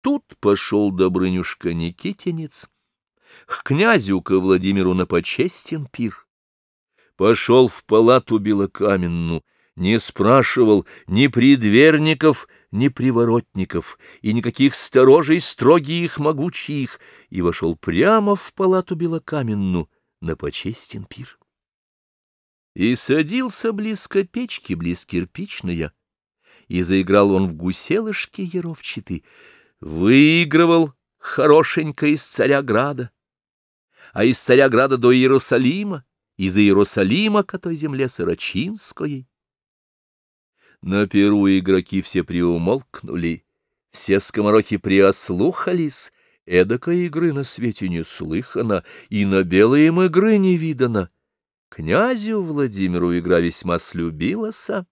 Тут пошел Добрынюшка Никитинец к князю ко Владимиру на почестен пир. Пошел в палату белокаменную, не спрашивал ни предверников, ни приворотников, и никаких сторожей строгих могучих, и вошел прямо в палату белокаменную на почестен пир. И садился близко печки, близ кирпичная, и заиграл он в гуселышки еровчатый, выигрывал хорошенько из царя града, а из царя града до Иерусалима, из Иерусалима к той земле Сорочинской. На перу игроки все приумолкнули, все скоморохи приослухались, эдакой игры на свете не слыхано, и на белые им игры не видано. Князю Владимиру игра весьма слюбилася.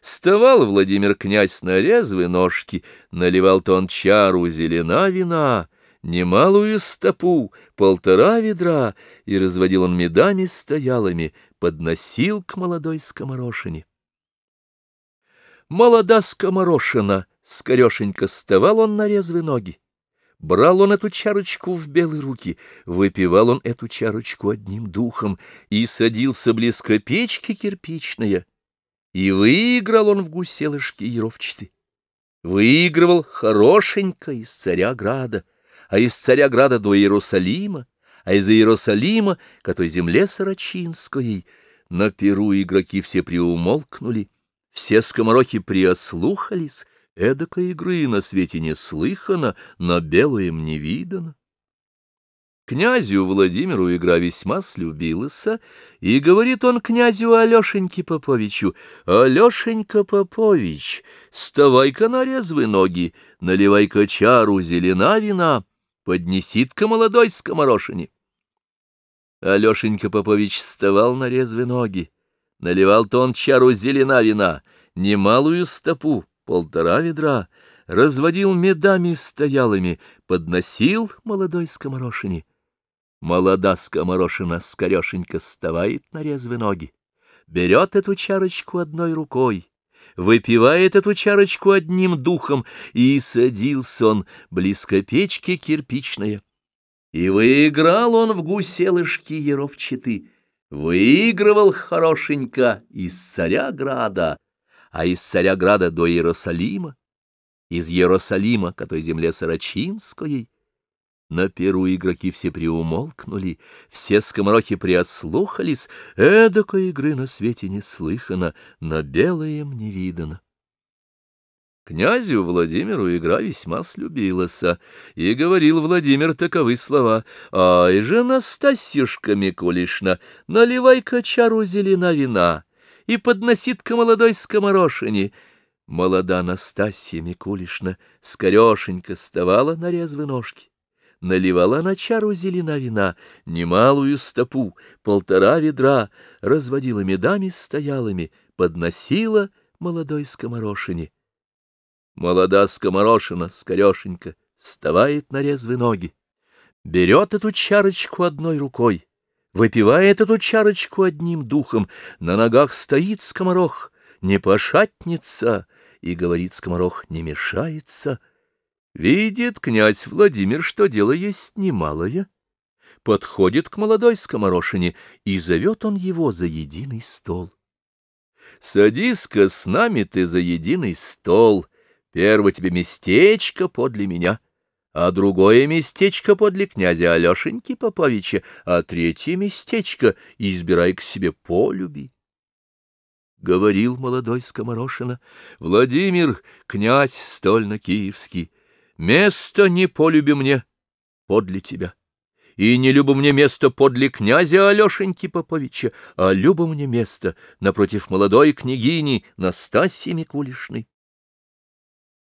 Вставал Владимир князь на резвые ножки, наливал-то он чару зелена вина, немалую стопу, полтора ведра, и разводил он медами стоялыми, подносил к молодой скоморошине. Молода скоморошина, скорешенько вставал он на резвые ноги. Брал он эту чарочку в белые руки, выпивал он эту чарочку одним духом и садился близко печки кирпичная, и выиграл он в гуселышке еровчатый. Выигрывал хорошенько из царя града, а из царя града до Иерусалима, а из Иерусалима к той земле Сорочинской. На перу игроки все приумолкнули, все скоморохи приослухались, эдакой игры на свете не слыхано, на белое не видано. Князю Владимиру игра весьма слюбилась, и говорит он князю Алешеньке Поповичу, «Алешенька Попович, вставай-ка на резвые ноги, наливай-ка чару зелена вина, поднесит-ка молодой скоморошине». Алешенька Попович вставал на резвые ноги, наливал-то он чару зелена вина, немалую стопу, полтора ведра, разводил медами стоялыми, подносил молодой скоморошине. Молода скоморошина скорешенько вставает на резвые ноги, берет эту чарочку одной рукой, выпивает эту чарочку одним духом, и садился он близко печки кирпичная. И выиграл он в гуселышки еровчаты, выигрывал хорошенько из царя града, а из царя града до Иерусалима, из Иерусалима к той земле Сорочинской, на перу игроки все приумолкнули, все скоморохи приослухались, эдакой игры на свете не слыхано, на белое не видано. Князю Владимиру игра весьма слюбилась, и говорил Владимир таковы слова. «Ай же, Настасьюшка Микулишна, наливай-ка чару зелена вина и подносит-ка молодой скоморошине». Молода Настасья Микулишна скорешенько вставала на резвые ножки наливала на чару зелена вина, немалую стопу, полтора ведра, разводила медами стоялыми, подносила молодой скоморошине. Молода скоморошина, скорешенька, вставает на резвые ноги, берет эту чарочку одной рукой, выпивает эту чарочку одним духом, на ногах стоит скоморох, не пошатница, и, говорит скоморох, не мешается — Видит князь Владимир, что дело есть немалое. Подходит к молодой скоморошине, и зовет он его за единый стол. Садись-ка с нами ты за единый стол. Первое тебе местечко подле меня, а другое местечко подле князя Алешеньки Поповича, а третье местечко избирай к себе полюби. Говорил молодой скоморошина, Владимир, князь стольно-киевский, Место не полюби мне подле тебя, и не любо мне место подле князя Алешеньки Поповича, а любо мне место напротив молодой княгини Настасьи Микулишной.